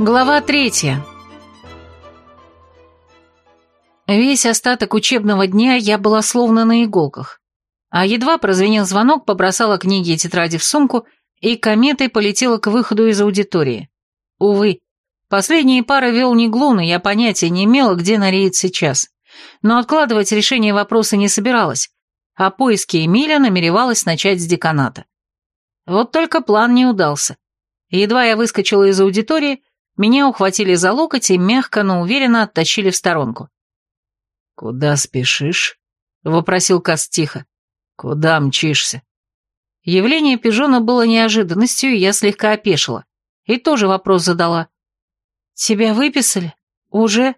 Глава третья. Весь остаток учебного дня я была словно на иголках. А едва прозвенел звонок, побросала книги и тетради в сумку и кометой полетела к выходу из аудитории. Увы, последние пары вел не Глун, и я понятия не имела, где Нареет сейчас. Но откладывать решение вопроса не собиралась, а поиски Эмиля намеревалась начать с деканата. Вот только план не удался. Едва я выскочила из аудитории, меня ухватили за локоть и мягко, но уверенно оттащили в сторонку. «Куда спешишь?» — вопросил Кас тихо. «Куда мчишься?» Явление пижона было неожиданностью, и я слегка опешила. И тоже вопрос задала. «Тебя выписали? Уже?»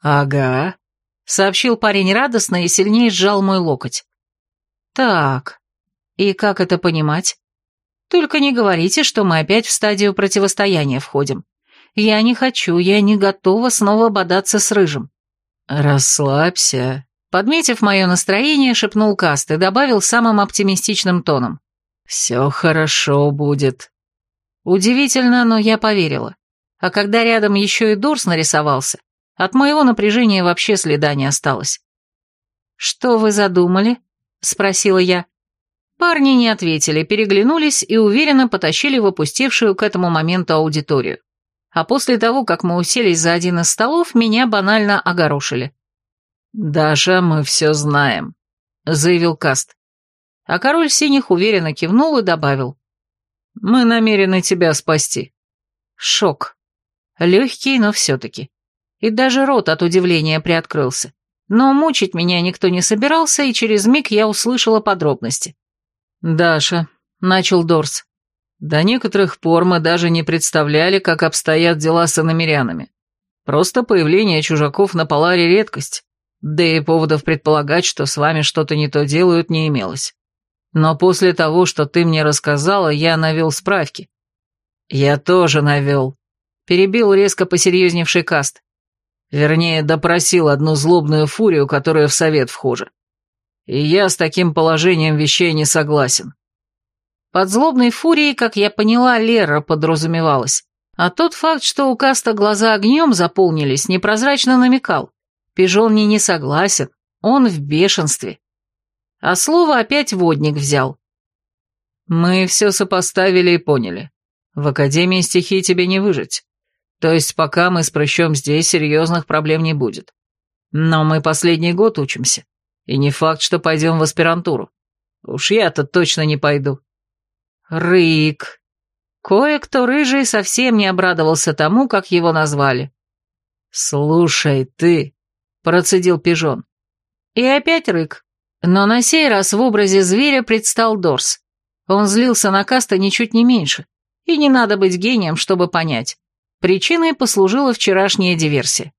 «Ага», — сообщил парень радостно и сильнее сжал мой локоть. «Так, и как это понимать? Только не говорите, что мы опять в стадию противостояния входим. Я не хочу, я не готова снова бодаться с рыжим». «Расслабься», — подметив мое настроение, шепнул Каст и добавил самым оптимистичным тоном. «Все хорошо будет». Удивительно, но я поверила. А когда рядом еще и Дорс нарисовался, от моего напряжения вообще следа не осталось. «Что вы задумали?» — спросила я. Парни не ответили, переглянулись и уверенно потащили в опустевшую к этому моменту аудиторию а после того, как мы уселись за один из столов, меня банально огорошили. «Даша, мы все знаем», — заявил Каст. А король синих уверенно кивнул и добавил. «Мы намерены тебя спасти». Шок. Легкий, но все-таки. И даже рот от удивления приоткрылся. Но мучить меня никто не собирался, и через миг я услышала подробности. «Даша», — начал Дорс, до некоторых пор мы даже не представляли, как обстоят дела с иномерянами. Просто появление чужаков на Поларе — редкость, да и поводов предполагать, что с вами что-то не то делают, не имелось. Но после того, что ты мне рассказала, я навел справки. Я тоже навел. Перебил резко посерьезневший каст. Вернее, допросил одну злобную фурию, которая в совет вхожа. И я с таким положением вещей не согласен. Под злобной фурией, как я поняла, Лера подразумевалась. А тот факт, что у Каста глаза огнем заполнились, непрозрачно намекал. Пижон не не согласен, он в бешенстве. А слово опять водник взял. Мы все сопоставили и поняли. В Академии стихии тебе не выжить. То есть пока мы с прыщом здесь, серьезных проблем не будет. Но мы последний год учимся. И не факт, что пойдем в аспирантуру. Уж я-то точно не пойду. Рык. Кое-кто рыжий совсем не обрадовался тому, как его назвали. «Слушай, ты», — процедил пижон. И опять рык. Но на сей раз в образе зверя предстал Дорс. Он злился на Каста ничуть не меньше. И не надо быть гением, чтобы понять. Причиной послужила вчерашняя диверсия.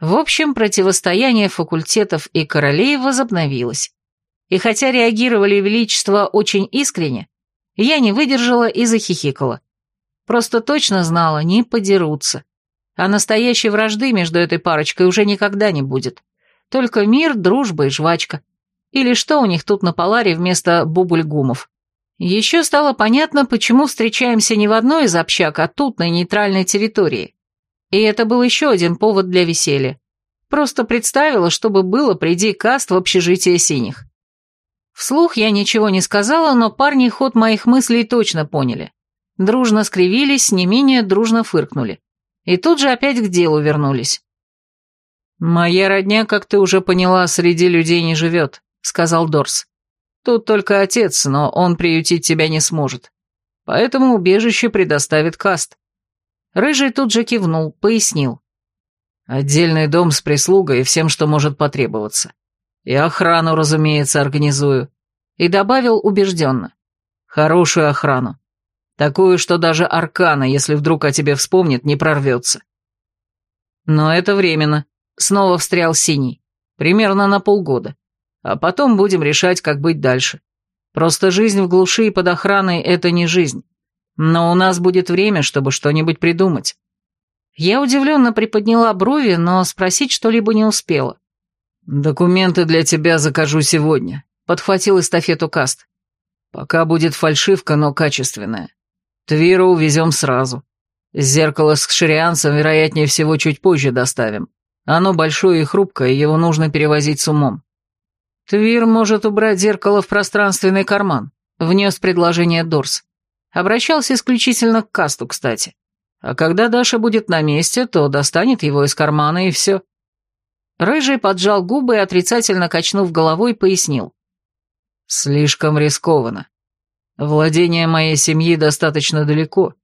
В общем, противостояние факультетов и королей возобновилось. И хотя реагировали величество очень искренне, я не выдержала и захихикала. Просто точно знала, не подерутся. А настоящей вражды между этой парочкой уже никогда не будет. Только мир, дружба и жвачка. Или что у них тут на Поларе вместо бубльгумов. Еще стало понятно, почему встречаемся не в одной из общак, а тут, на нейтральной территории. И это был еще один повод для веселья. Просто представила, что бы было, приди каст в общежитие синих. Вслух я ничего не сказала, но парни ход моих мыслей точно поняли. Дружно скривились, не менее дружно фыркнули. И тут же опять к делу вернулись. «Моя родня, как ты уже поняла, среди людей не живет», — сказал Дорс. «Тут только отец, но он приютить тебя не сможет. Поэтому убежище предоставит каст». Рыжий тут же кивнул, пояснил. «Отдельный дом с прислугой и всем, что может потребоваться. И охрану, разумеется, организую. И добавил убежденно. Хорошую охрану. Такую, что даже Аркана, если вдруг о тебе вспомнит, не прорвется. Но это временно. Снова встрял Синий. Примерно на полгода. А потом будем решать, как быть дальше. Просто жизнь в глуши и под охраной — это не жизнь. Но у нас будет время, чтобы что-нибудь придумать. Я удивленно приподняла брови, но спросить что-либо не успела. «Документы для тебя закажу сегодня», — подхватил эстафету Каст. «Пока будет фальшивка, но качественная. Твира увезем сразу. Зеркало с кширианцем, вероятнее всего, чуть позже доставим. Оно большое и хрупкое, его нужно перевозить с умом. Твир может убрать зеркало в пространственный карман, внес предложение Дорс. Обращался исключительно к касту, кстати. А когда Даша будет на месте, то достанет его из кармана и все. Рыжий поджал губы и, отрицательно качнув головой, пояснил. «Слишком рискованно. Владение моей семьи достаточно далеко,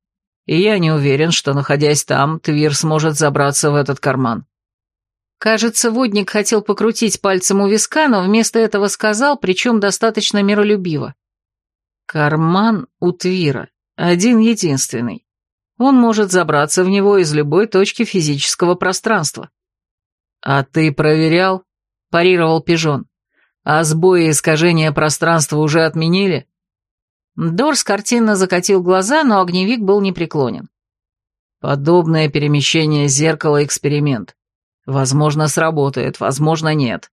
и я не уверен, что, находясь там, Твир сможет забраться в этот карман». Кажется, водник хотел покрутить пальцем у виска, но вместо этого сказал, причем достаточно миролюбиво. «Карман у Твира. Один-единственный. Он может забраться в него из любой точки физического пространства». «А ты проверял?» – парировал Пижон. «А сбои и искажения пространства уже отменили?» Дорс картинно закатил глаза, но огневик был непреклонен. «Подобное перемещение зеркала – эксперимент. Возможно, сработает, возможно, нет.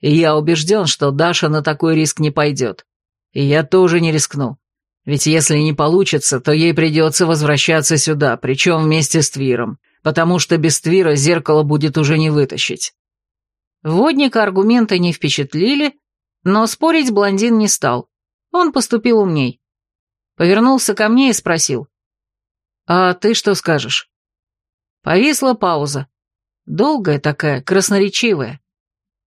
И я убежден, что Даша на такой риск не пойдет. И я тоже не рискну. Ведь если не получится, то ей придется возвращаться сюда, причем вместе с Твиром, потому что без Твира зеркало будет уже не вытащить. Водника аргументы не впечатлили, но спорить блондин не стал. Он поступил умней. Повернулся ко мне и спросил. «А ты что скажешь?» Повисла пауза. Долгая такая, красноречивая.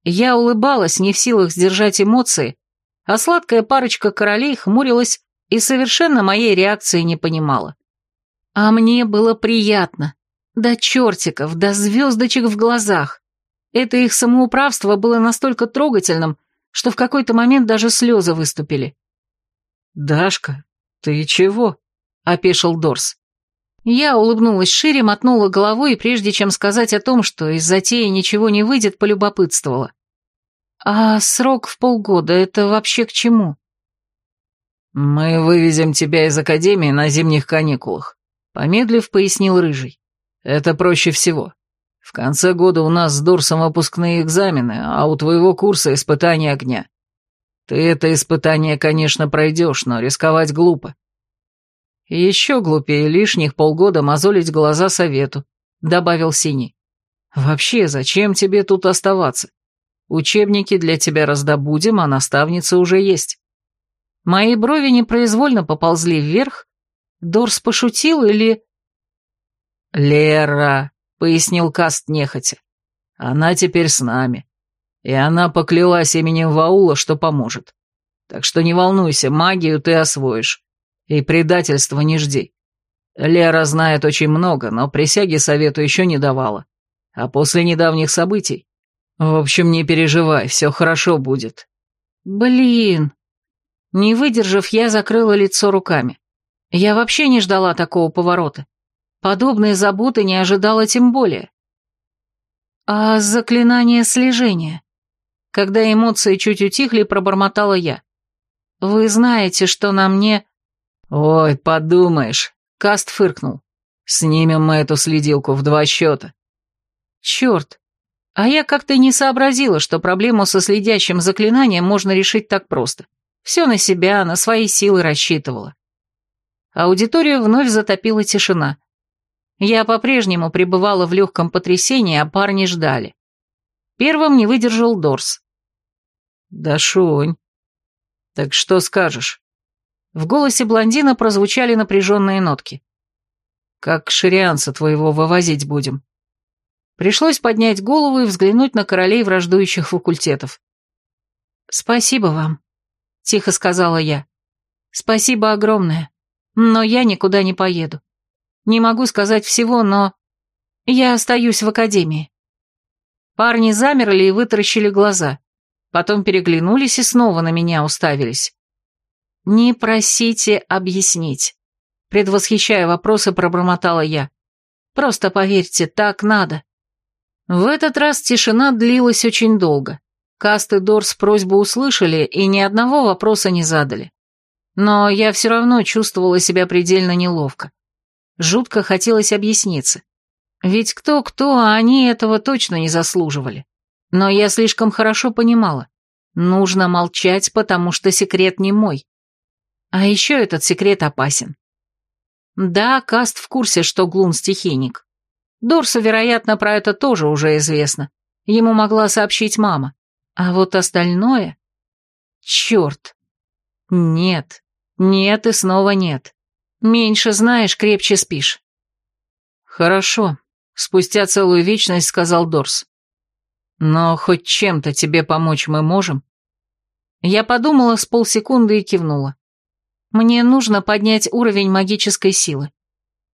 Я улыбалась, не в силах сдержать эмоции, а сладкая парочка королей хмурилась и совершенно моей реакции не понимала. А мне было приятно. До чертиков, до звездочек в глазах. Это их самоуправство было настолько трогательным, что в какой-то момент даже слезы выступили. «Дашка, ты чего?» — опешил Дорс. Я улыбнулась шире, мотнула головой, и прежде чем сказать о том, что из затеи ничего не выйдет, полюбопытствовала. «А срок в полгода — это вообще к чему?» «Мы вывезем тебя из академии на зимних каникулах», — помедлив, пояснил Рыжий. «Это проще всего. В конце года у нас с Дурсом выпускные экзамены, а у твоего курса испытание огня. Ты это испытание, конечно, пройдешь, но рисковать глупо. Еще глупее лишних полгода мозолить глаза совету», — добавил Синий. «Вообще, зачем тебе тут оставаться? Учебники для тебя раздобудем, а наставница уже есть». Мои брови непроизвольно поползли вверх. Дорс пошутил или... «Лера», — пояснил Каст нехотя, — «она теперь с нами, и она поклялась именем Ваула, что поможет. Так что не волнуйся, магию ты освоишь. И предательства не жди. Лера знает очень много, но присяги совету еще не давала. А после недавних событий... В общем, не переживай, все хорошо будет. Блин. Не выдержав, я закрыла лицо руками. Я вообще не ждала такого поворота. Подобные заботы не ожидала тем более. А заклинание слежения? Когда эмоции чуть утихли, пробормотала я. Вы знаете, что на мне «Ой, подумаешь», — Каст фыркнул. «Снимем мы эту следилку в два счета». «Черт, а я как-то не сообразила, что проблему со следящим заклинанием можно решить так просто. Все на себя, на свои силы рассчитывала». Аудиторию вновь затопила тишина. Я по-прежнему пребывала в легком потрясении, а парни ждали. Первым не выдержал Дорс. «Да, Шунь, так что скажешь?» В голосе блондина прозвучали напряженные нотки. «Как ширианца твоего вывозить будем?» Пришлось поднять голову и взглянуть на королей враждующих факультетов. «Спасибо вам», — тихо сказала я. «Спасибо огромное, но я никуда не поеду. Не могу сказать всего, но я остаюсь в академии». Парни замерли и вытаращили глаза, потом переглянулись и снова на меня уставились. «Не просите объяснить», — предвосхищая вопросы, пробормотала я. «Просто поверьте, так надо». В этот раз тишина длилась очень долго. Каст и Дорс просьбу услышали и ни одного вопроса не задали. Но я все равно чувствовала себя предельно неловко. Жутко хотелось объясниться. Ведь кто-кто, а они этого точно не заслуживали. Но я слишком хорошо понимала. Нужно молчать, потому что секрет не мой. А еще этот секрет опасен. Да, Каст в курсе, что Глун стихийник. Дорсу, вероятно, про это тоже уже известно. Ему могла сообщить мама. А вот остальное... Черт. Нет. Нет и снова нет. Меньше знаешь, крепче спишь. Хорошо. Спустя целую вечность сказал Дорс. Но хоть чем-то тебе помочь мы можем? Я подумала с полсекунды и кивнула. Мне нужно поднять уровень магической силы.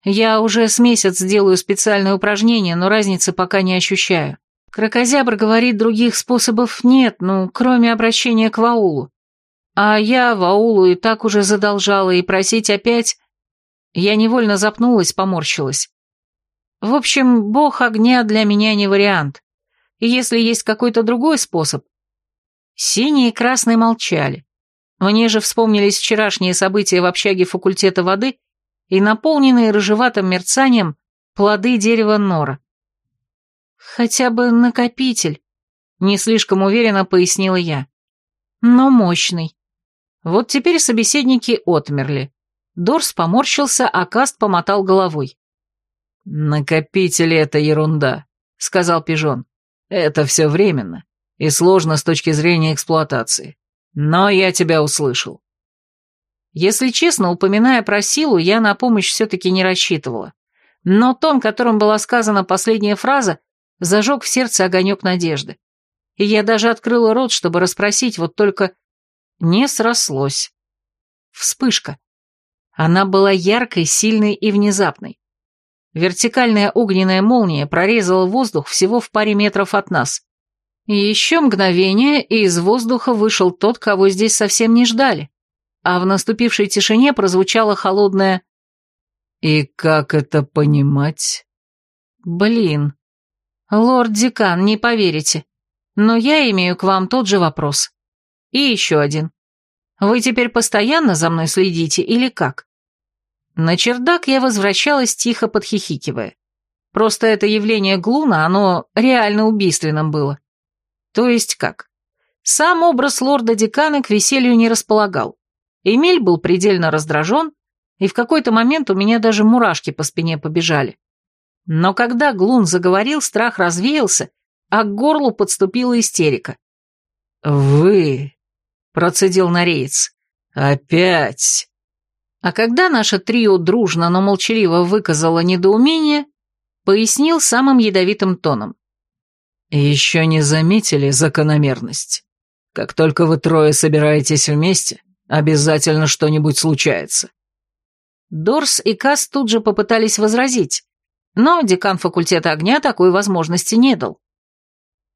Я уже с месяц делаю специальное упражнение, но разницы пока не ощущаю. Крокозябр говорит, других способов нет, ну, кроме обращения к Ваулу. А я Ваулу и так уже задолжала, и просить опять... Я невольно запнулась, поморщилась. В общем, бог огня для меня не вариант. Если есть какой-то другой способ... Синий и красный молчали. Мне же вспомнились вчерашние события в общаге факультета воды и наполненные рыжеватым мерцанием плоды дерева нора. «Хотя бы накопитель», — не слишком уверенно пояснила я. «Но мощный». Вот теперь собеседники отмерли. Дорс поморщился, а Каст помотал головой. «Накопители — это ерунда», — сказал Пижон. «Это все временно и сложно с точки зрения эксплуатации. Но я тебя услышал». Если честно, упоминая про силу, я на помощь все-таки не рассчитывала. Но тон, которым была сказана последняя фраза, зажег в сердце огонек надежды. И я даже открыла рот, чтобы расспросить, вот только не срослось. Вспышка. Она была яркой, сильной и внезапной. Вертикальная огненная молния прорезала воздух всего в паре метров от нас. И еще мгновение, и из воздуха вышел тот, кого здесь совсем не ждали. А в наступившей тишине прозвучало холодное «И как это понимать?» «Блин, «Лорд-декан, не поверите, но я имею к вам тот же вопрос. И еще один. Вы теперь постоянно за мной следите или как?» На чердак я возвращалась, тихо подхихикивая. Просто это явление Глуна, оно реально убийственным было. То есть как? Сам образ лорда-декана к веселью не располагал. Эмиль был предельно раздражен, и в какой-то момент у меня даже мурашки по спине побежали. Но когда Глун заговорил, страх развеялся, а к горлу подступила истерика. «Вы...» — процедил Нореец. «Опять...» А когда наше трио дружно, но молчаливо выказало недоумение, пояснил самым ядовитым тоном. «Еще не заметили закономерность? Как только вы трое собираетесь вместе, обязательно что-нибудь случается». Дорс и Кас тут же попытались возразить, но декан факультета огня такой возможности не дал.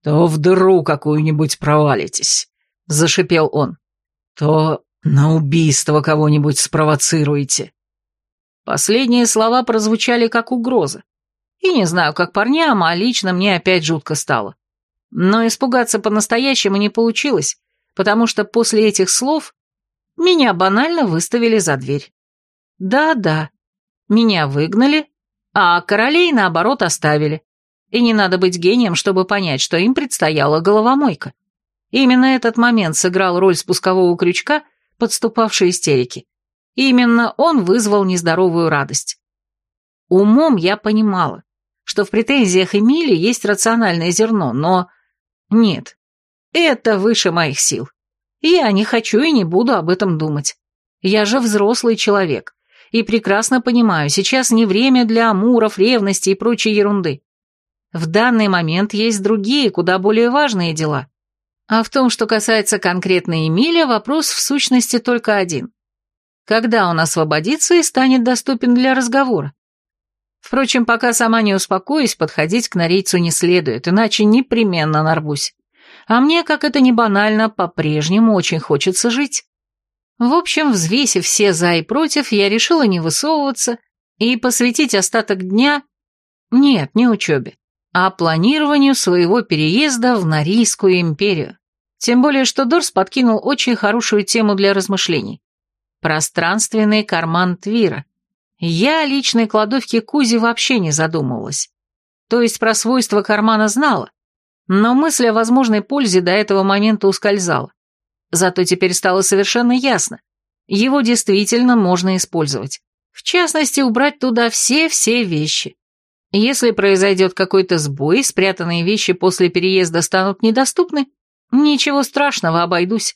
«То в дыру какую-нибудь провалитесь», — зашипел он. «То на убийство кого-нибудь спровоцируете». Последние слова прозвучали как угроза. И не знаю, как парням, а лично мне опять жутко стало. Но испугаться по-настоящему не получилось, потому что после этих слов меня банально выставили за дверь. Да-да, меня выгнали, а королей, наоборот, оставили. И не надо быть гением, чтобы понять, что им предстояла головомойка. Именно этот момент сыграл роль спускового крючка, подступавшей истерики. Именно он вызвал нездоровую радость. Умом я понимала, что в претензиях Эмили есть рациональное зерно, но... Нет, это выше моих сил. Я не хочу и не буду об этом думать. Я же взрослый человек, и прекрасно понимаю, сейчас не время для амуров, ревности и прочей ерунды. В данный момент есть другие, куда более важные дела. А в том, что касается конкретно Эмиля, вопрос в сущности только один. Когда он освободится и станет доступен для разговора? Впрочем, пока сама не успокоюсь, подходить к норейцу не следует, иначе непременно нарвусь. А мне, как это ни банально, по-прежнему очень хочется жить. В общем, взвесив все за и против, я решила не высовываться и посвятить остаток дня... Нет, не учебе, а планированию своего переезда в Норийскую империю. Тем более, что Дорс подкинул очень хорошую тему для размышлений. Пространственный карман Твира. Я о личной кладовке Кузи вообще не задумывалась. То есть про свойства кармана знала, но мысль о возможной пользе до этого момента ускользала. Зато теперь стало совершенно ясно. Его действительно можно использовать. В частности, убрать туда все-все вещи. Если произойдет какой-то сбой, спрятанные вещи после переезда станут недоступны, ничего страшного, обойдусь.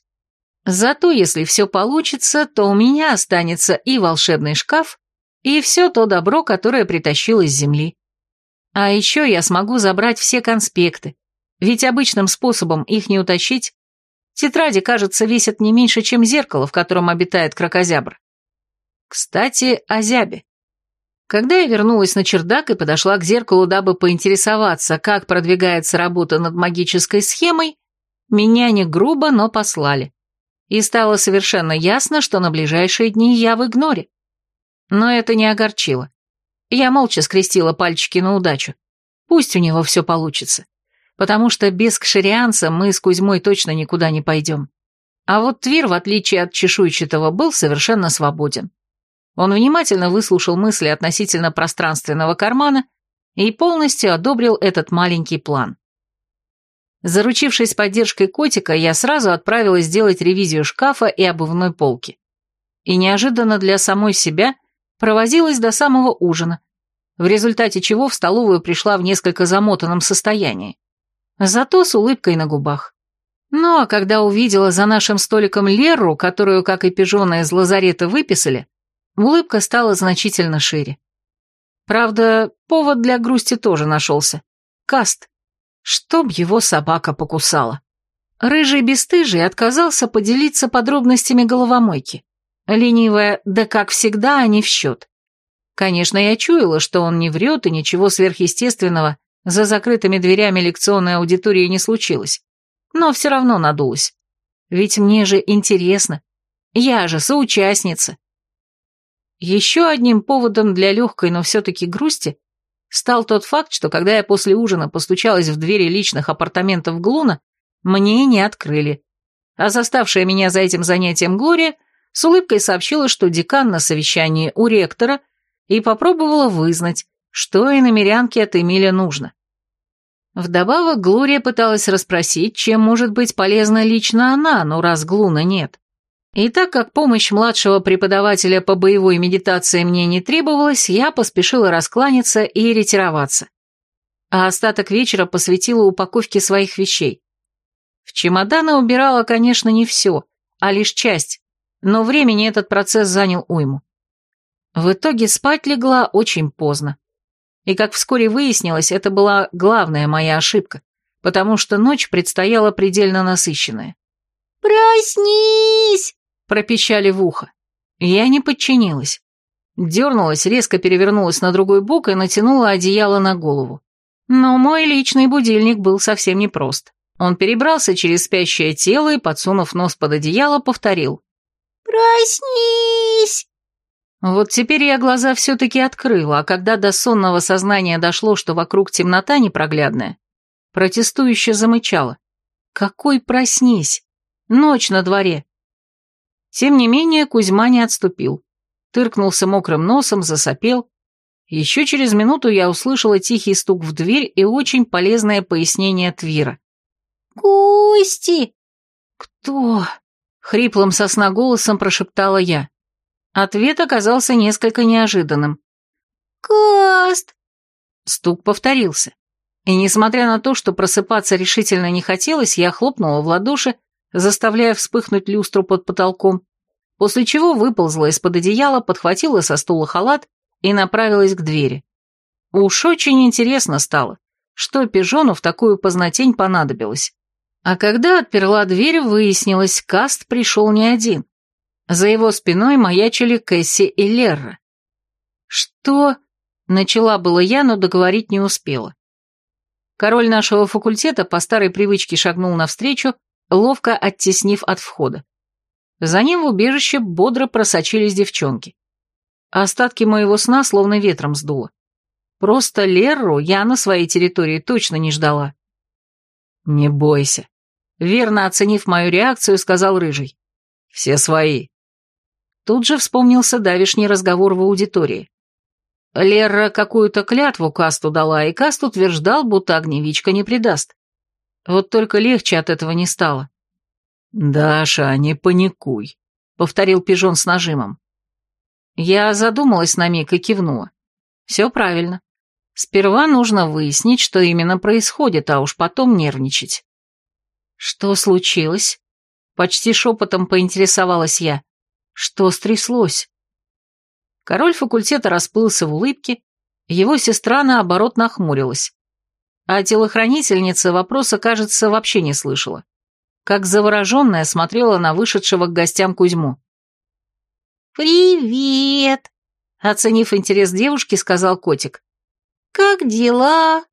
Зато если все получится, то у меня останется и волшебный шкаф, и все то добро, которое притащил из земли. А еще я смогу забрать все конспекты, ведь обычным способом их не утащить. Тетради, кажется, весят не меньше, чем зеркало, в котором обитает крокозябр. Кстати, о зябе. Когда я вернулась на чердак и подошла к зеркалу, дабы поинтересоваться, как продвигается работа над магической схемой, меня не грубо, но послали. И стало совершенно ясно, что на ближайшие дни я в игноре. Но это не огорчило. Я молча скрестила пальчики на удачу. Пусть у него все получится. Потому что без кшерианца мы с Кузьмой точно никуда не пойдем. А вот Твир, в отличие от чешуйчатого, был совершенно свободен. Он внимательно выслушал мысли относительно пространственного кармана и полностью одобрил этот маленький план. Заручившись поддержкой котика, я сразу отправилась сделать ревизию шкафа и обувной полки. И неожиданно для самой себя провозилась до самого ужина, в результате чего в столовую пришла в несколько замотанном состоянии. Зато с улыбкой на губах. Ну а когда увидела за нашим столиком Леру, которую, как и пижона из лазарета, выписали, Улыбка стала значительно шире. Правда, повод для грусти тоже нашелся. Каст. Чтоб его собака покусала. Рыжий бесстыжий отказался поделиться подробностями головомойки. Ленивая, да как всегда, а не в счет. Конечно, я чуяла, что он не врет и ничего сверхъестественного за закрытыми дверями лекционной аудитории не случилось. Но все равно надулась. Ведь мне же интересно. Я же соучастница. Еще одним поводом для легкой, но все-таки грусти стал тот факт, что когда я после ужина постучалась в двери личных апартаментов Глуна, мне не открыли. А заставшая меня за этим занятием Глория с улыбкой сообщила, что декан на совещании у ректора и попробовала вызнать, что и намерянке от Эмиля нужно. Вдобавок Глория пыталась расспросить, чем может быть полезна лично она, но раз Глуна нет. И так как помощь младшего преподавателя по боевой медитации мне не требовалась, я поспешила раскланяться и ретироваться. А остаток вечера посвятила упаковке своих вещей. В чемоданы убирала, конечно, не все, а лишь часть, но времени этот процесс занял уйму. В итоге спать легла очень поздно. И, как вскоре выяснилось, это была главная моя ошибка, потому что ночь предстояла предельно насыщенная. «Проснись!» Пропищали в ухо. Я не подчинилась. Дернулась, резко перевернулась на другой бок и натянула одеяло на голову. Но мой личный будильник был совсем непрост. Он перебрался через спящее тело и, подсунув нос под одеяло, повторил. «Проснись!» Вот теперь я глаза все-таки открыла, а когда до сонного сознания дошло, что вокруг темнота непроглядная, протестующе замычала. «Какой проснись! Ночь на дворе!» Тем не менее, Кузьма не отступил. Тыркнулся мокрым носом, засопел. Еще через минуту я услышала тихий стук в дверь и очень полезное пояснение Твира. «Кости!» «Кто?» — хриплым сосна голосом прошептала я. Ответ оказался несколько неожиданным. «Каст!» Стук повторился. И несмотря на то, что просыпаться решительно не хотелось, я хлопнула в ладоши, заставляя вспыхнуть люстру под потолком, после чего выползла из-под одеяла, подхватила со стула халат и направилась к двери. Уж очень интересно стало, что пижону в такую познатень понадобилось. А когда отперла дверь, выяснилось, Каст пришел не один. За его спиной маячили Кэсси и Лерра. «Что?» — начала было я, но договорить не успела. Король нашего факультета по старой привычке шагнул навстречу, ловко оттеснив от входа. За ним в убежище бодро просочились девчонки. Остатки моего сна словно ветром сдуло. Просто Лерру я на своей территории точно не ждала. «Не бойся», — верно оценив мою реакцию, сказал Рыжий. «Все свои». Тут же вспомнился давишний разговор в аудитории. Лерра какую-то клятву Касту дала, и Каст утверждал, будто огневичка не предаст. Вот только легче от этого не стало. «Даша, не паникуй», — повторил пижон с нажимом. Я задумалась на миг и кивнула. Все правильно. Сперва нужно выяснить, что именно происходит, а уж потом нервничать. Что случилось? Почти шепотом поинтересовалась я. Что стряслось? Король факультета расплылся в улыбке, его сестра, наоборот, нахмурилась. А телохранительница вопроса, кажется, вообще не слышала. Как завороженная смотрела на вышедшего к гостям Кузьму. «Привет!» — оценив интерес девушки, сказал котик. «Как дела?»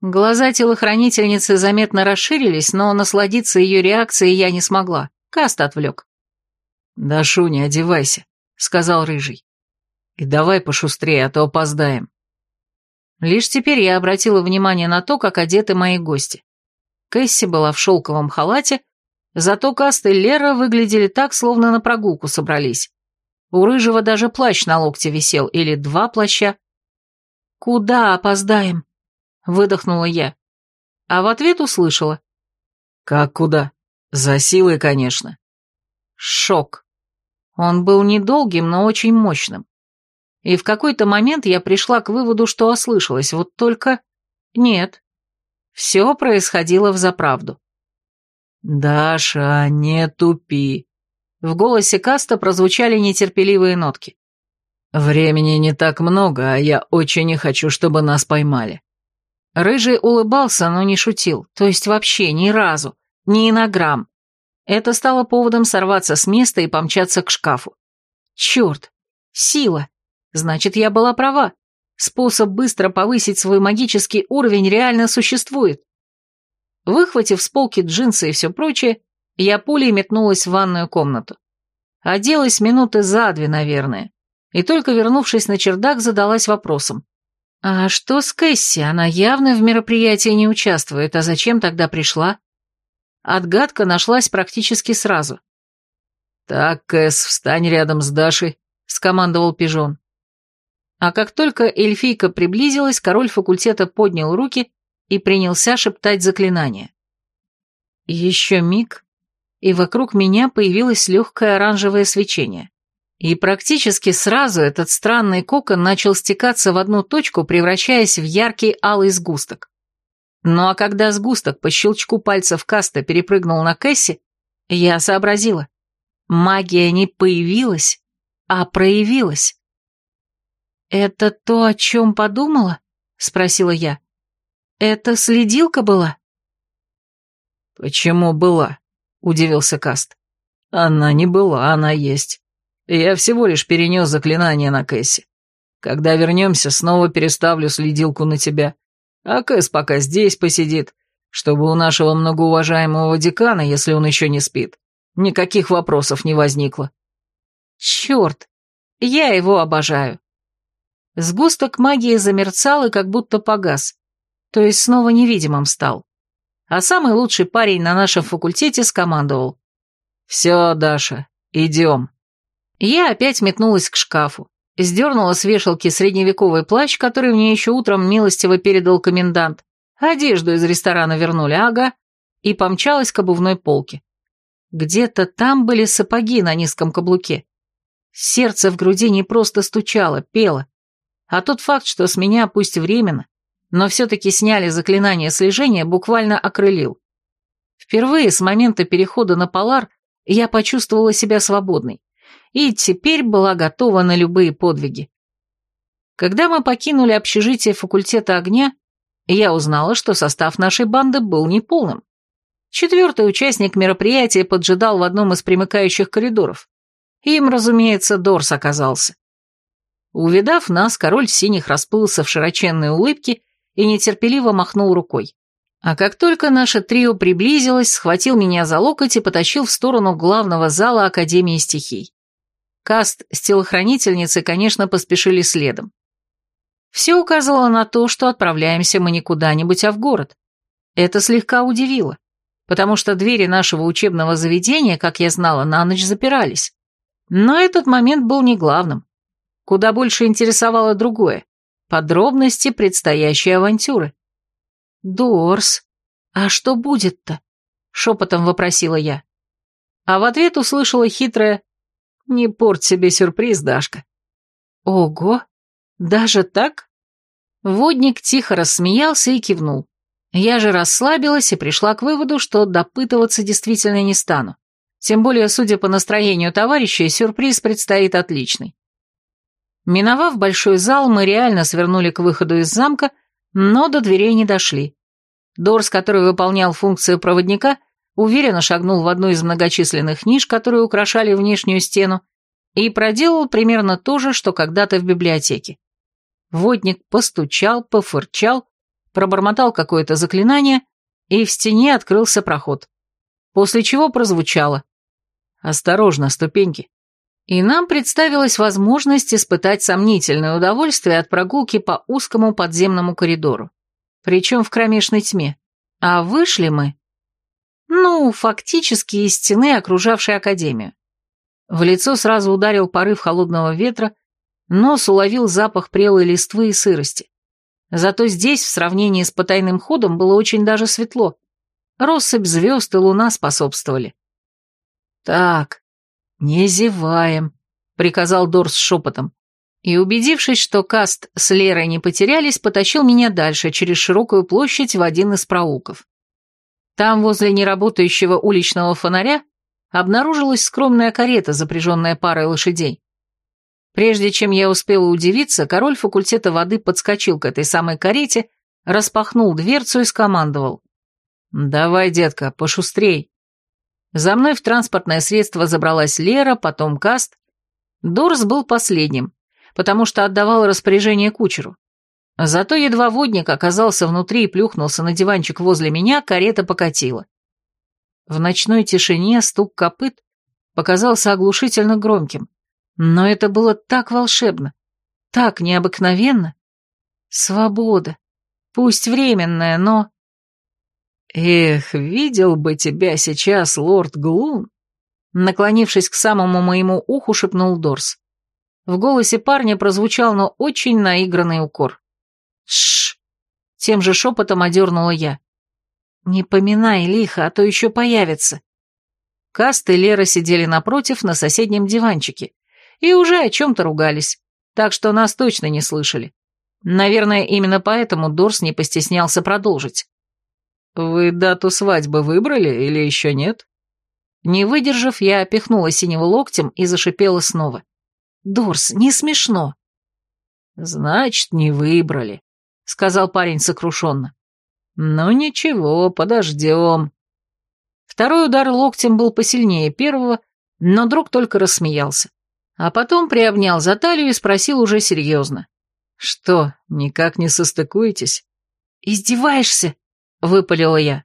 Глаза телохранительницы заметно расширились, но насладиться ее реакцией я не смогла. Каст отвлек. «Да, Шуня, одевайся», — сказал Рыжий. И давай пошустрее, а то опоздаем. Лишь теперь я обратила внимание на то, как одеты мои гости. Кэсси была в шелковом халате, зато Каст и Лера выглядели так, словно на прогулку собрались. У Рыжего даже плащ на локте висел, или два плаща. «Куда опоздаем?» — выдохнула я. А в ответ услышала. «Как куда? За силой, конечно». Шок. Он был недолгим, но очень мощным. И в какой-то момент я пришла к выводу, что ослышалась, вот только... Нет. Все происходило взаправду. «Даша, не тупи!» В голосе Каста прозвучали нетерпеливые нотки. «Времени не так много, а я очень не хочу, чтобы нас поймали». Рыжий улыбался, но не шутил, то есть вообще ни разу, ни на грамм. Это стало поводом сорваться с места и помчаться к шкафу. Черт, сила. Значит, я была права. Способ быстро повысить свой магический уровень реально существует. Выхватив с полки джинсы и все прочее, я пулей метнулась в ванную комнату. Оделась минуты за две, наверное, и только вернувшись на чердак, задалась вопросом. А что с Кэсси? Она явно в мероприятии не участвует, а зачем тогда пришла? Отгадка нашлась практически сразу. «Так, Кэс, встань рядом с Дашей», — скомандовал пижон. А как только эльфийка приблизилась, король факультета поднял руки и принялся шептать заклинание. Еще миг, и вокруг меня появилось легкое оранжевое свечение. И практически сразу этот странный кокон начал стекаться в одну точку, превращаясь в яркий алый сгусток. Ну а когда сгусток по щелчку пальцев Каста перепрыгнул на Кэсси, я сообразила. Магия не появилась, а проявилась. «Это то, о чем подумала?» — спросила я. «Это следилка была?» «Почему была?» — удивился Каст. «Она не была, она есть. Я всего лишь перенес заклинание на Кэсси. Когда вернемся, снова переставлю следилку на тебя. А Кэс пока здесь посидит, чтобы у нашего многоуважаемого декана, если он еще не спит, никаких вопросов не возникло». «Черт! Я его обожаю. Сгусток магии замерцал и как будто погас, то есть снова невидимым стал. А самый лучший парень на нашем факультете скомандовал. «Все, Даша, идем». Я опять метнулась к шкафу, сдернула с вешалки средневековый плащ, который мне еще утром милостиво передал комендант, одежду из ресторана вернули, ага, и помчалась к обувной полке. Где-то там были сапоги на низком каблуке. Сердце в груди не просто стучало, пело. А тот факт, что с меня, пусть временно, но все-таки сняли заклинание слежения, буквально окрылил. Впервые с момента перехода на Полар я почувствовала себя свободной, и теперь была готова на любые подвиги. Когда мы покинули общежитие факультета огня, я узнала, что состав нашей банды был неполным. Четвертый участник мероприятия поджидал в одном из примыкающих коридоров. Им, разумеется, Дорс оказался. Увидав нас, король синих расплылся в широченной улыбке и нетерпеливо махнул рукой. А как только наше трио приблизилось, схватил меня за локоть и потащил в сторону главного зала Академии стихий. Каст с телохранительницей, конечно, поспешили следом. Все указывало на то, что отправляемся мы не куда-нибудь, а в город. Это слегка удивило, потому что двери нашего учебного заведения, как я знала, на ночь запирались. Но этот момент был не главным. Куда больше интересовало другое – подробности предстоящей авантюры. «Дорс, а что будет-то?» – шепотом вопросила я. А в ответ услышала хитрое «Не порть себе сюрприз, Дашка. Ого, даже так? Водник тихо рассмеялся и кивнул. Я же расслабилась и пришла к выводу, что допытываться действительно не стану. Тем более, судя по настроению товарища, сюрприз предстоит отличный. Миновав большой зал, мы реально свернули к выходу из замка, но до дверей не дошли. Дорс, который выполнял функцию проводника, уверенно шагнул в одну из многочисленных ниш, которые украшали внешнюю стену, и проделал примерно то же, что когда-то в библиотеке. Водник постучал, пофырчал, пробормотал какое-то заклинание, и в стене открылся проход. После чего прозвучало «Осторожно, ступеньки». И нам представилась возможность испытать сомнительное удовольствие от прогулки по узкому подземному коридору. Причем в кромешной тьме. А вышли мы... Ну, фактически из стены, окружавшей Академию. В лицо сразу ударил порыв холодного ветра, нос уловил запах прелой листвы и сырости. Зато здесь, в сравнении с потайным ходом, было очень даже светло. Россыпь звезд и луна способствовали. «Так, не зеваем», — приказал Дорс шепотом. И, убедившись, что Каст с Лерой не потерялись, потащил меня дальше, через широкую площадь в один из проулков. Там, возле неработающего уличного фонаря, обнаружилась скромная карета, запряженная парой лошадей. Прежде чем я успела удивиться, король факультета воды подскочил к этой самой карете, распахнул дверцу и скомандовал. «Давай, детка, пошустрей». За мной в транспортное средство забралась Лера, потом Каст. Дорс был последним, потому что отдавал распоряжение кучеру. Зато едва водник оказался внутри и плюхнулся на диванчик возле меня, карета покатила. В ночной тишине стук копыт показался оглушительно громким. Но это было так волшебно, так необыкновенно. Свобода, пусть временная, но... Эх, видел бы тебя сейчас, лорд Глун. Наклонившись к самому моему уху, шепнул Дорс. В голосе парня прозвучал, но очень наигранный укор. Шш! Тем же шепотом одернула я. «Не поминай лихо, а то еще появится». Каст и Лера сидели напротив на соседнем диванчике и уже о чем-то ругались, так что нас точно не слышали. Наверное, именно поэтому Дорс не постеснялся продолжить. «Вы дату свадьбы выбрали или еще нет?» Не выдержав, я опихнула синего локтем и зашипела снова. «Дорс, не смешно». «Значит, не выбрали», — сказал парень сокрушенно. «Ну ничего, подождем». Второй удар локтем был посильнее первого, но друг только рассмеялся. А потом приобнял за талию и спросил уже серьезно. «Что, никак не состыкуетесь?» «Издеваешься?» — выпалила я.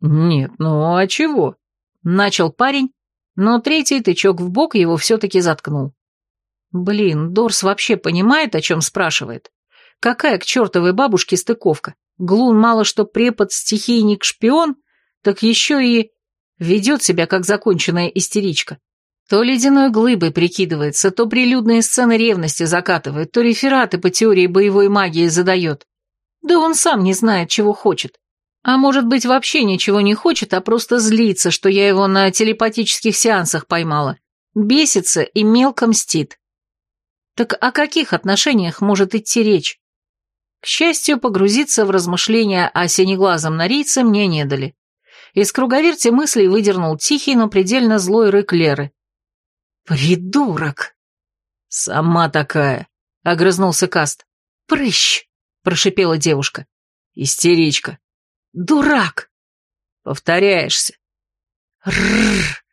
«Нет, ну а чего?» — начал парень, но третий тычок в бок его все-таки заткнул. «Блин, Дорс вообще понимает, о чем спрашивает? Какая к чертовой бабушке стыковка? Глун мало что препод, стихийник, шпион, так еще и ведет себя как законченная истеричка. То ледяной глыбой прикидывается, то прилюдные сцены ревности закатывает, то рефераты по теории боевой магии задает. Да он сам не знает, чего хочет. А может быть, вообще ничего не хочет, а просто злится, что я его на телепатических сеансах поймала. Бесится и мелко мстит. Так о каких отношениях может идти речь? К счастью, погрузиться в размышления о синеглазом нарийце мне не дали. Из круговерти мыслей выдернул тихий, но предельно злой рык Леры. «Придурок!» «Сама такая!» — огрызнулся Каст. «Прыщ!» — прошипела девушка. «Истеричка!» «Дурак!» «Повторяешься!» «Рррр!»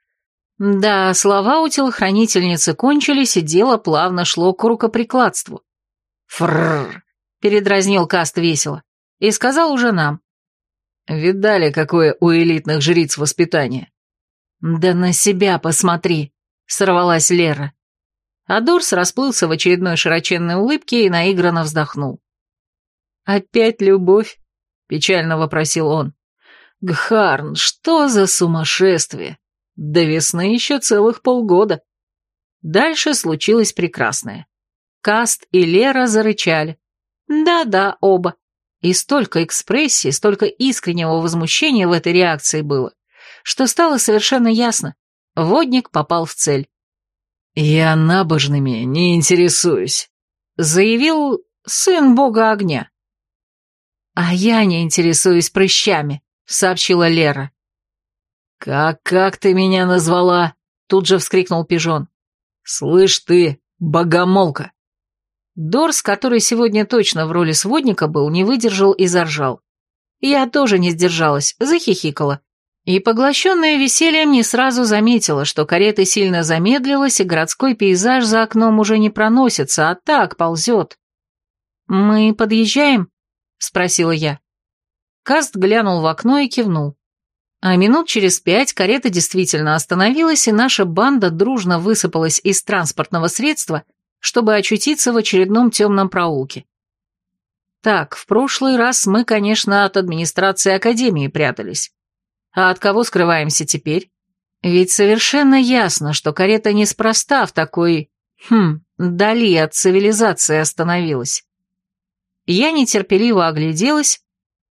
Да, слова у телохранительницы кончились, и дело плавно шло к рукоприкладству. «Фрррр!» передразнил Каст весело, и сказал уже нам. Видали, какое у элитных жриц воспитание? Да на себя посмотри, сорвалась Лера. А Дорс расплылся в очередной широченной улыбке и наигранно вздохнул. «Опять любовь?» — печально вопросил он. «Гхарн, что за сумасшествие? До весны еще целых полгода». Дальше случилось прекрасное. Каст и Лера зарычали. Да-да, оба. И столько экспрессии, столько искреннего возмущения в этой реакции было, что стало совершенно ясно. Водник попал в цель. «Я набожными не интересуюсь», — заявил сын бога огня. «А я не интересуюсь прыщами», — сообщила Лера. «Как, как ты меня назвала?» — тут же вскрикнул пижон. «Слышь ты, богомолка!» Дорс, который сегодня точно в роли сводника был, не выдержал и заржал. Я тоже не сдержалась, захихикала. И, поглощенная весельем, не сразу заметила, что карета сильно замедлилась, и городской пейзаж за окном уже не проносится, а так ползет. «Мы подъезжаем?» — спросила я. Каст глянул в окно и кивнул. А минут через пять карета действительно остановилась, и наша банда дружно высыпалась из транспортного средства, чтобы очутиться в очередном темном проулке. Так, в прошлый раз мы, конечно, от администрации Академии прятались. А от кого скрываемся теперь? Ведь совершенно ясно, что карета неспроста в такой, хм, дали от цивилизации остановилась. Я нетерпеливо огляделась,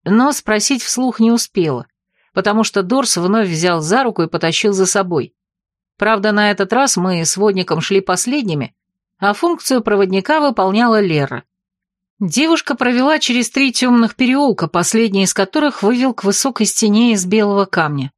но спросить вслух не успела, потому что Дорс вновь взял за руку и потащил за собой. Правда, на этот раз мы с водником шли последними, а функцию проводника выполняла Лера. Девушка провела через три темных переулка, последний из которых вывел к высокой стене из белого камня.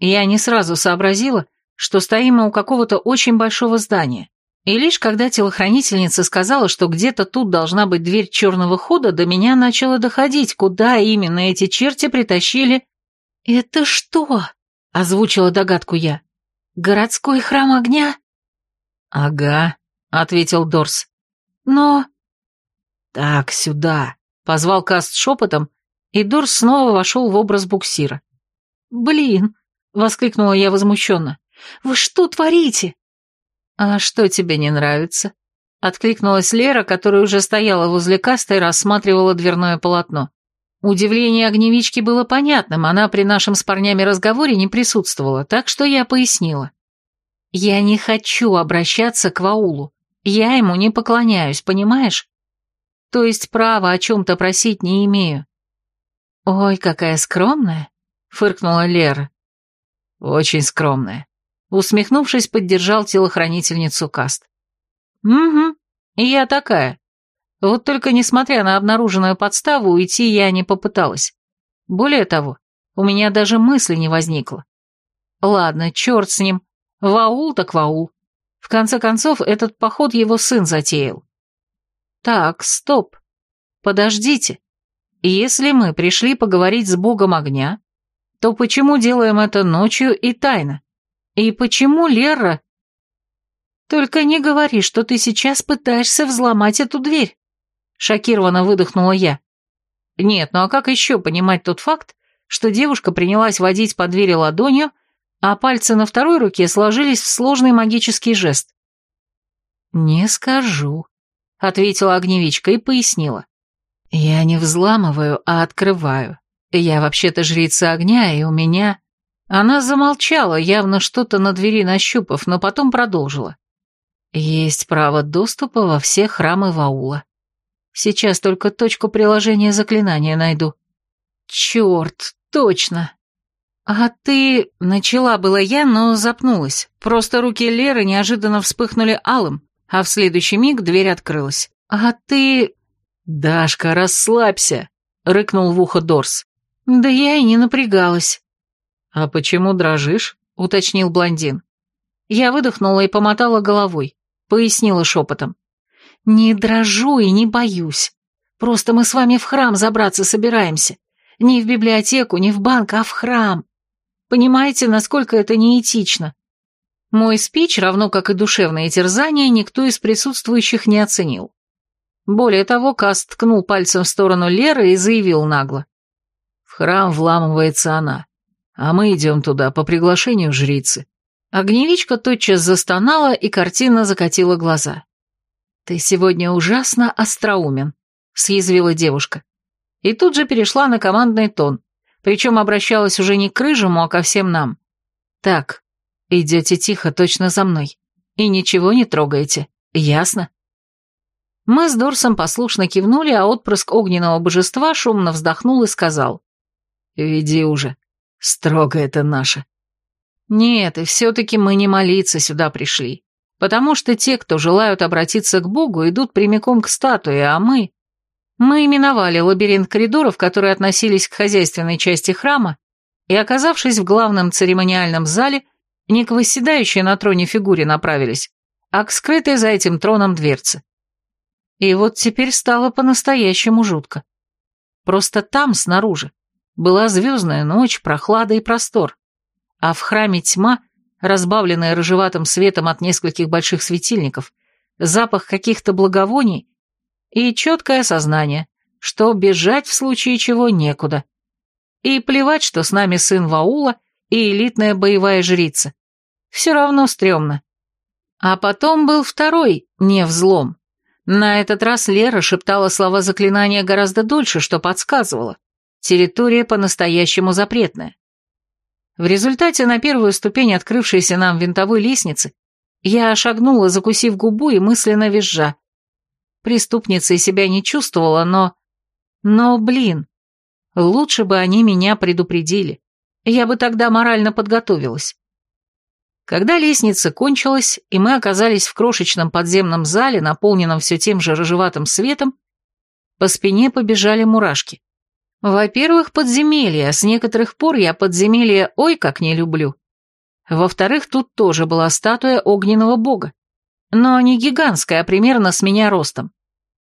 Я не сразу сообразила, что стоим мы у какого-то очень большого здания, и лишь когда телохранительница сказала, что где-то тут должна быть дверь черного хода, до меня начало доходить, куда именно эти черти притащили... «Это что?» — озвучила догадку я. «Городской храм огня?» «Ага», — ответил Дорс. «Но...» «Так, сюда», — позвал Каст шепотом, и Дорс снова вошел в образ буксира. «Блин!» — воскликнула я возмущенно. «Вы что творите?» «А что тебе не нравится?» — откликнулась Лера, которая уже стояла возле Каста и рассматривала дверное полотно. Удивление огневички было понятным, она при нашем с парнями разговоре не присутствовала, так что я пояснила. «Я не хочу обращаться к Ваулу. Я ему не поклоняюсь, понимаешь? То есть права о чем-то просить не имею». «Ой, какая скромная!» — фыркнула Лера. «Очень скромная», — усмехнувшись, поддержал телохранительницу Каст. «Угу, я такая. Вот только, несмотря на обнаруженную подставу, уйти я не попыталась. Более того, у меня даже мысли не возникло. Ладно, черт с ним. Ваул так ваул. В конце концов, этот поход его сын затеял. Так, стоп. Подождите. Если мы пришли поговорить с богом огня, то почему делаем это ночью и тайно? И почему Лера... Только не говори, что ты сейчас пытаешься взломать эту дверь. Шокированно выдохнула я. Нет, ну а как еще понимать тот факт, что девушка принялась водить по двери ладонью, а пальцы на второй руке сложились в сложный магический жест? «Не скажу», — ответила огневичка и пояснила. «Я не взламываю, а открываю. Я вообще-то жрица огня, и у меня...» Она замолчала, явно что-то на двери нащупав, но потом продолжила. «Есть право доступа во все храмы Ваула. Сейчас только точку приложения заклинания найду. Черт, точно. А ты... Начала была я, но запнулась. Просто руки Леры неожиданно вспыхнули алым, а в следующий миг дверь открылась. А ты... «Дашка, расслабься!» — рыкнул в ухо Дорс. «Да я и не напрягалась». «А почему дрожишь?» — уточнил блондин. Я выдохнула и помотала головой, пояснила шепотом. «Не дрожу и не боюсь. Просто мы с вами в храм забраться собираемся. Не в библиотеку, не в банк, а в храм. Понимаете, насколько это неэтично?» Мой спич, равно как и душевные терзания, никто из присутствующих не оценил. Более того, Каст ткнул пальцем в сторону Леры и заявил нагло. «В храм вламывается она, а мы идем туда по приглашению жрицы». Огневичка тотчас застонала и картина закатила глаза. «Ты сегодня ужасно остроумен», — съязвила девушка. И тут же перешла на командный тон, причем обращалась уже не к рыжему, а ко всем нам. «Так, идете тихо, точно за мной, и ничего не трогаете, ясно?» Мы с Дорсом послушно кивнули, а отпрыск огненного божества шумно вздохнул и сказал. «Веди уже, строго это наше». «Нет, и все-таки мы не молиться сюда пришли. Потому что те, кто желают обратиться к Богу, идут прямиком к статуе, а мы... Мы именовали лабиринт коридоров, которые относились к хозяйственной части храма, и, оказавшись в главном церемониальном зале, не к восседающей на троне фигуре направились, а к скрытой за этим троном дверце. И вот теперь стало по-настоящему жутко. Просто там, снаружи, была звездная ночь, прохлада и простор, а в храме тьма, разбавленная рыжеватым светом от нескольких больших светильников, запах каких-то благовоний и четкое сознание, что бежать в случае чего некуда. И плевать, что с нами сын Ваула и элитная боевая жрица. Все равно стрёмно. А потом был второй, не взлом. На этот раз Лера шептала слова заклинания гораздо дольше, что подсказывало. Территория по-настоящему запретная. В результате на первую ступень открывшейся нам винтовой лестницы я шагнула, закусив губу и мысленно визжа. Преступницей себя не чувствовала, но... Но, блин, лучше бы они меня предупредили. Я бы тогда морально подготовилась. Когда лестница кончилась, и мы оказались в крошечном подземном зале, наполненном все тем же рыжеватым светом, по спине побежали мурашки. Во-первых, подземелье, а с некоторых пор я подземелье ой как не люблю. Во-вторых, тут тоже была статуя огненного бога. Но не гигантская, а примерно с меня ростом.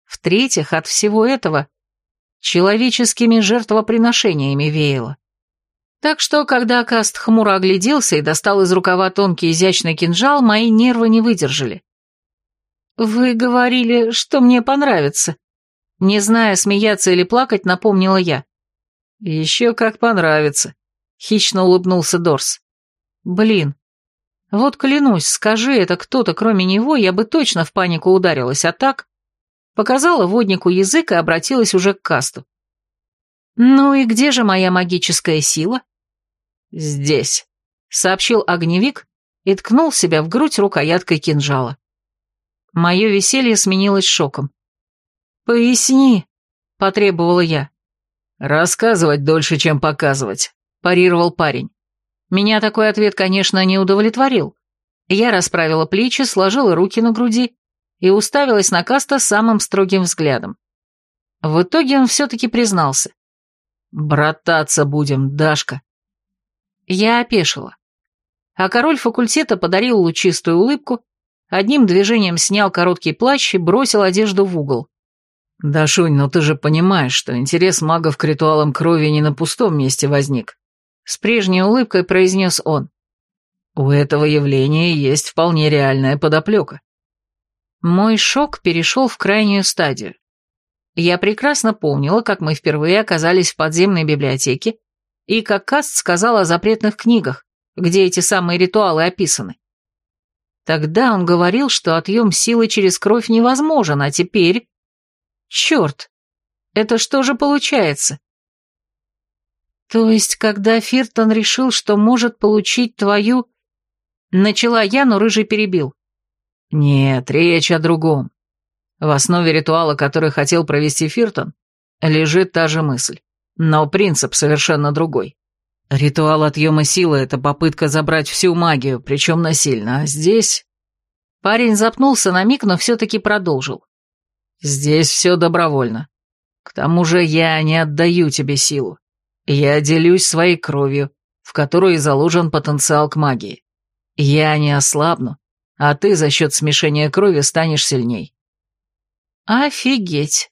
В-третьих, от всего этого человеческими жертвоприношениями веяло. Так что, когда Каст хмуро огляделся и достал из рукава тонкий изящный кинжал, мои нервы не выдержали. «Вы говорили, что мне понравится», не зная, смеяться или плакать, напомнила я. «Еще как понравится», — хищно улыбнулся Дорс. «Блин, вот клянусь, скажи это кто-то, кроме него, я бы точно в панику ударилась, а так...» Показала воднику язык и обратилась уже к касту. «Ну и где же моя магическая сила?» «Здесь», — сообщил огневик и ткнул себя в грудь рукояткой кинжала. Мое веселье сменилось шоком. «Поясни», — потребовала я. «Рассказывать дольше, чем показывать», — парировал парень. Меня такой ответ, конечно, не удовлетворил. Я расправила плечи, сложила руки на груди и уставилась на Каста самым строгим взглядом. В итоге он все-таки признался. «Брататься будем, Дашка». Я опешила. А король факультета подарил лучистую улыбку, одним движением снял короткий плащ и бросил одежду в угол. «Да, Шунь, но ты же понимаешь, что интерес магов к ритуалам крови не на пустом месте возник», — с прежней улыбкой произнес он. «У этого явления есть вполне реальная подоплека». Мой шок перешел в крайнюю стадию. Я прекрасно помнила, как мы впервые оказались в подземной библиотеке и как Каст сказал о запретных книгах, где эти самые ритуалы описаны. Тогда он говорил, что отъем силы через кровь невозможен, а теперь Черт! Это что же получается? То есть, когда Фиртон решил, что может получить твою... Начала я, но Рыжий перебил. Нет, речь о другом. В основе ритуала, который хотел провести Фиртон, лежит та же мысль. Но принцип совершенно другой. Ритуал отъема силы — это попытка забрать всю магию, причем насильно, а здесь... Парень запнулся на миг, но все-таки продолжил. Здесь все добровольно. К тому же я не отдаю тебе силу. Я делюсь своей кровью, в которой заложен потенциал к магии. Я не ослабну, а ты за счет смешения крови станешь сильней. Офигеть.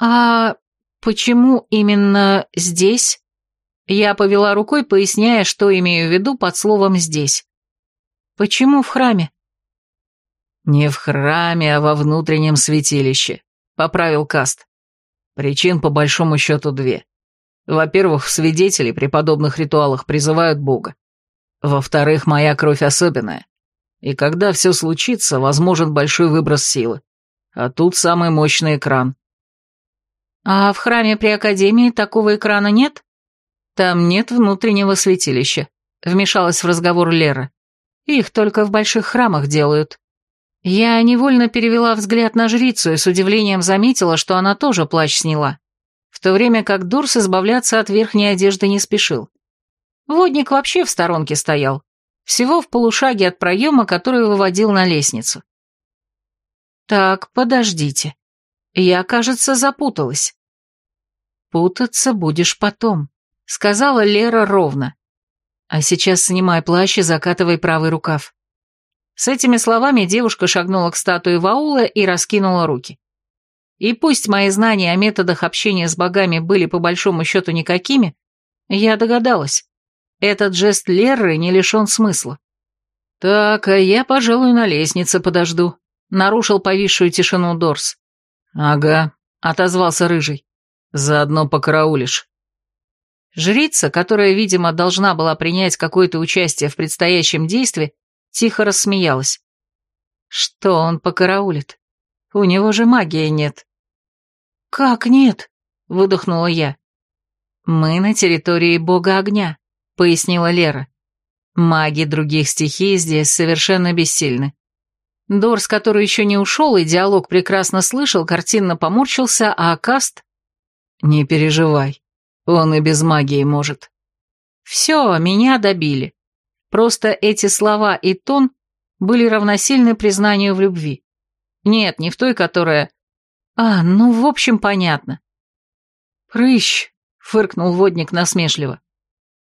А почему именно здесь? Я повела рукой, поясняя, что имею в виду под словом «здесь». Почему в храме? «Не в храме, а во внутреннем святилище», — поправил Каст. Причин по большому счету две. Во-первых, свидетели при подобных ритуалах призывают Бога. Во-вторых, моя кровь особенная. И когда все случится, возможен большой выброс силы. А тут самый мощный экран. А в храме при Академии такого экрана нет? Там нет внутреннего святилища, вмешалась в разговор Лера. Их только в больших храмах делают. Я невольно перевела взгляд на жрицу и с удивлением заметила, что она тоже плащ сняла, в то время как Дурс избавляться от верхней одежды не спешил. Водник вообще в сторонке стоял. всего в полушаге от проема, который выводил на лестницу. Так, подождите. Я, кажется, запуталась. Путаться будешь потом, сказала Лера ровно. А сейчас снимай плащ и закатывай правый рукав. С этими словами девушка шагнула к статуе Ваула и раскинула руки. И пусть мои знания о методах общения с богами были по большому счету никакими, я догадалась. Этот жест Леры не лишен смысла. «Так, а я, пожалуй, на лестнице подожду», — нарушил повисшую тишину Дорс. «Ага», — отозвался Рыжий. «Заодно покараулишь». Жрица, которая, видимо, должна была принять какое-то участие в предстоящем действии, тихо рассмеялась. «Что он покараулит? У него же магии нет». «Как нет?» — выдохнула я. «Мы на территории бога огня», — пояснила Лера. «Маги других стихий здесь совершенно бессильны». Дорс, который еще не ушел и диалог прекрасно слышал, картинно поморщился, а Каст... «Не переживай, он и без магии может». «Все, меня добили. Просто эти слова и тон были равносильны признанию в любви. Нет, не в той, которая «А, ну, в общем, понятно». «Прыщ», — фыркнул водник насмешливо.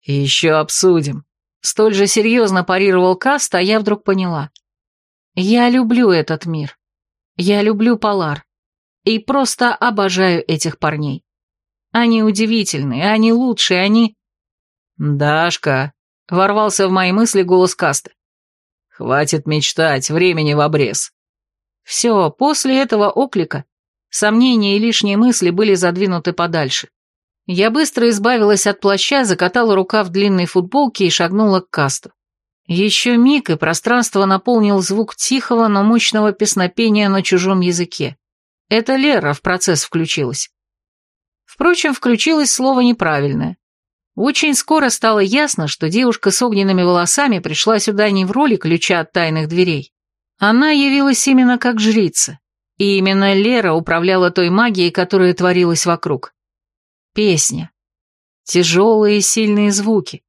«Еще обсудим». Столь же серьезно парировал Каст, а я вдруг поняла. «Я люблю этот мир. Я люблю Полар. И просто обожаю этих парней. Они удивительные, они лучшие, они...» «Дашка», — ворвался в мои мысли голос Каста. «Хватит мечтать, времени в обрез». Все, после этого оклика Сомнения и лишние мысли были задвинуты подальше. Я быстро избавилась от плаща, закатала рука в длинной футболке и шагнула к касту. Еще миг, и пространство наполнил звук тихого, но мощного песнопения на чужом языке. Это Лера в процесс включилась. Впрочем, включилось слово неправильное. Очень скоро стало ясно, что девушка с огненными волосами пришла сюда не в роли ключа от тайных дверей. Она явилась именно как жрица. И именно Лера управляла той магией, которая творилась вокруг. Песня. Тяжелые сильные звуки.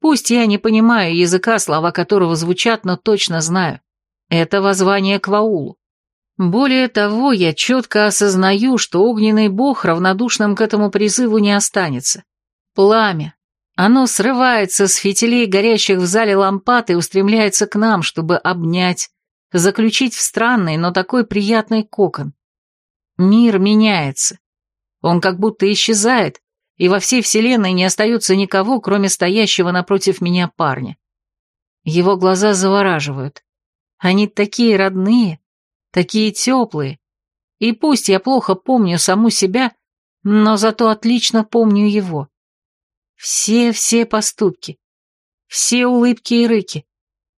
Пусть я не понимаю языка, слова которого звучат, но точно знаю. Это воззвание к Ваулу. Более того, я четко осознаю, что огненный бог равнодушным к этому призыву не останется. Пламя. Оно срывается с фитилей горящих в зале лампад и устремляется к нам, чтобы обнять, заключить в странный, но такой приятный кокон. Мир меняется. Он как будто исчезает, и во всей вселенной не остается никого, кроме стоящего напротив меня парня. Его глаза завораживают. Они такие родные, такие теплые. И пусть я плохо помню саму себя, но зато отлично помню его. Все-все поступки, все улыбки и рыки,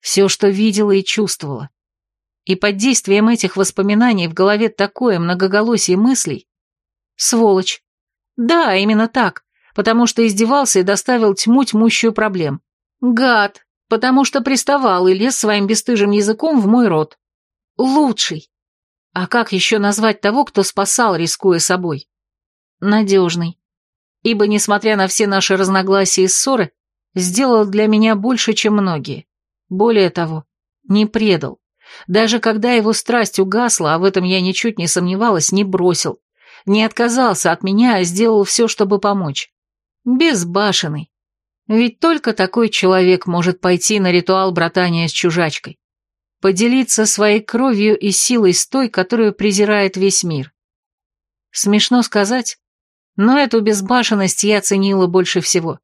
все, что видела и чувствовала. И под действием этих воспоминаний в голове такое многоголосие мыслей. Сволочь. Да, именно так, потому что издевался и доставил тьму тьмущую проблем. Гад, потому что приставал и лез своим бесстыжим языком в мой рот. Лучший. А как еще назвать того, кто спасал, рискуя собой? Надежный. Ибо, несмотря на все наши разногласия и ссоры, сделал для меня больше, чем многие. Более того, не предал. Даже когда его страсть угасла, а в этом я ничуть не сомневалась, не бросил, не отказался от меня, а сделал все, чтобы помочь. Безбашенный. Ведь только такой человек может пойти на ритуал братания с чужачкой. Поделиться своей кровью и силой с той, которую презирает весь мир. Смешно сказать, но эту безбашенность я ценила больше всего.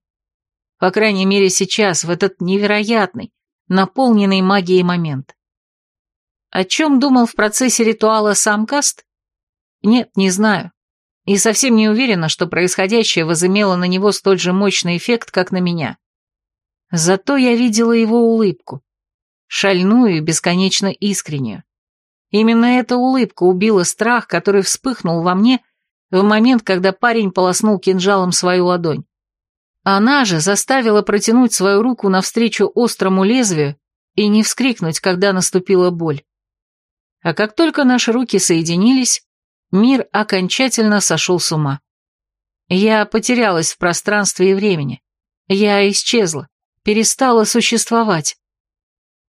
По крайней мере сейчас, в этот невероятный, наполненный магией момент. О чем думал в процессе ритуала сам Каст? Нет, не знаю. И совсем не уверена, что происходящее возымело на него столь же мощный эффект, как на меня. Зато я видела его улыбку. Шальную и бесконечно искреннюю. Именно эта улыбка убила страх, который вспыхнул во мне в момент, когда парень полоснул кинжалом свою ладонь. Она же заставила протянуть свою руку навстречу острому лезвию и не вскрикнуть, когда наступила боль. А как только наши руки соединились, мир окончательно сошел с ума. Я потерялась в пространстве и времени. Я исчезла, перестала существовать.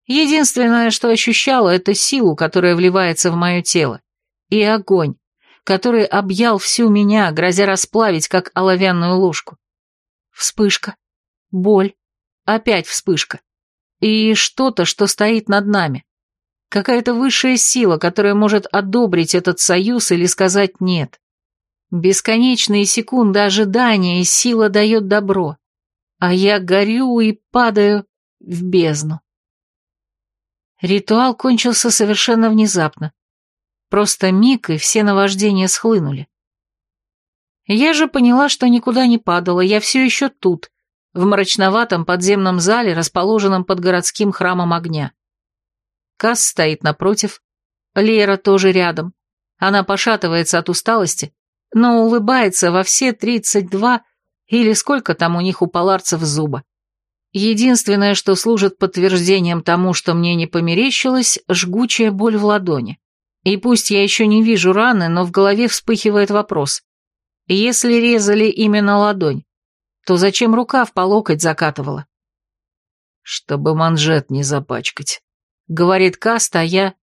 Единственное, что ощущала, это силу, которая вливается в мое тело, и огонь, который объял всю меня, грозя расплавить, как оловянную ложку. Вспышка, боль, опять вспышка. И что-то, что стоит над нами. Какая-то высшая сила, которая может одобрить этот союз или сказать «нет». Бесконечные секунды ожидания, и сила дает добро. А я горю и падаю в бездну. Ритуал кончился совершенно внезапно. Просто миг, и все наваждения схлынули. Я же поняла, что никуда не падала, я все еще тут, в мрачноватом подземном зале, расположенном под городским храмом огня. Касс стоит напротив, Лера тоже рядом. Она пошатывается от усталости, но улыбается во все тридцать два или сколько там у них у паларцев зуба. Единственное, что служит подтверждением тому, что мне не померещилось, жгучая боль в ладони. И пусть я еще не вижу раны, но в голове вспыхивает вопрос. Если резали именно ладонь, то зачем рука в полокоть закатывала? Чтобы манжет не запачкать. Говорит Каст, а я...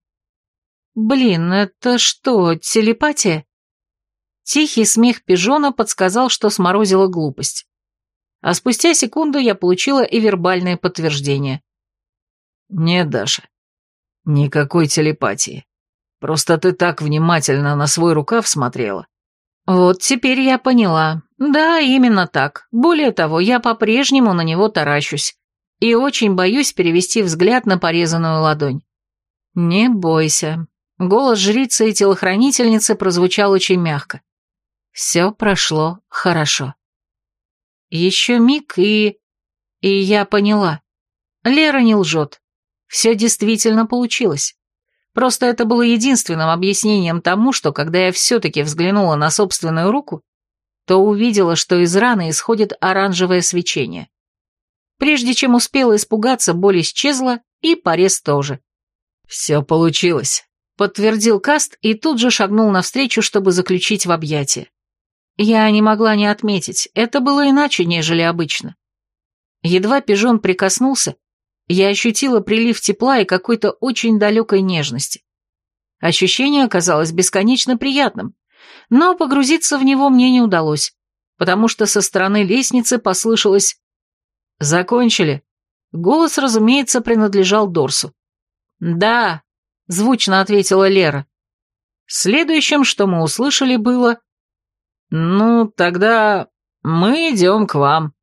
Блин, это что, телепатия? Тихий смех пижона подсказал, что сморозила глупость а спустя секунду я получила и вербальное подтверждение. «Нет, Даша, никакой телепатии. Просто ты так внимательно на свой рукав смотрела». Вот теперь я поняла. Да, именно так. Более того, я по-прежнему на него таращусь. И очень боюсь перевести взгляд на порезанную ладонь. Не бойся. Голос жрицы и телохранительницы прозвучал очень мягко. Все прошло хорошо. Еще миг, и... И я поняла. Лера не лжет. Все действительно получилось. Просто это было единственным объяснением тому, что когда я все-таки взглянула на собственную руку, то увидела, что из раны исходит оранжевое свечение. Прежде чем успела испугаться, боль исчезла, и порез тоже. «Все получилось», — подтвердил Каст и тут же шагнул навстречу, чтобы заключить в объятия. Я не могла не отметить, это было иначе, нежели обычно. Едва пижон прикоснулся, я ощутила прилив тепла и какой-то очень далекой нежности. Ощущение оказалось бесконечно приятным, но погрузиться в него мне не удалось, потому что со стороны лестницы послышалось «Закончили?» Голос, разумеется, принадлежал Дорсу. «Да», — звучно ответила Лера. Следующим, что мы услышали, было «Ну, тогда мы идем к вам».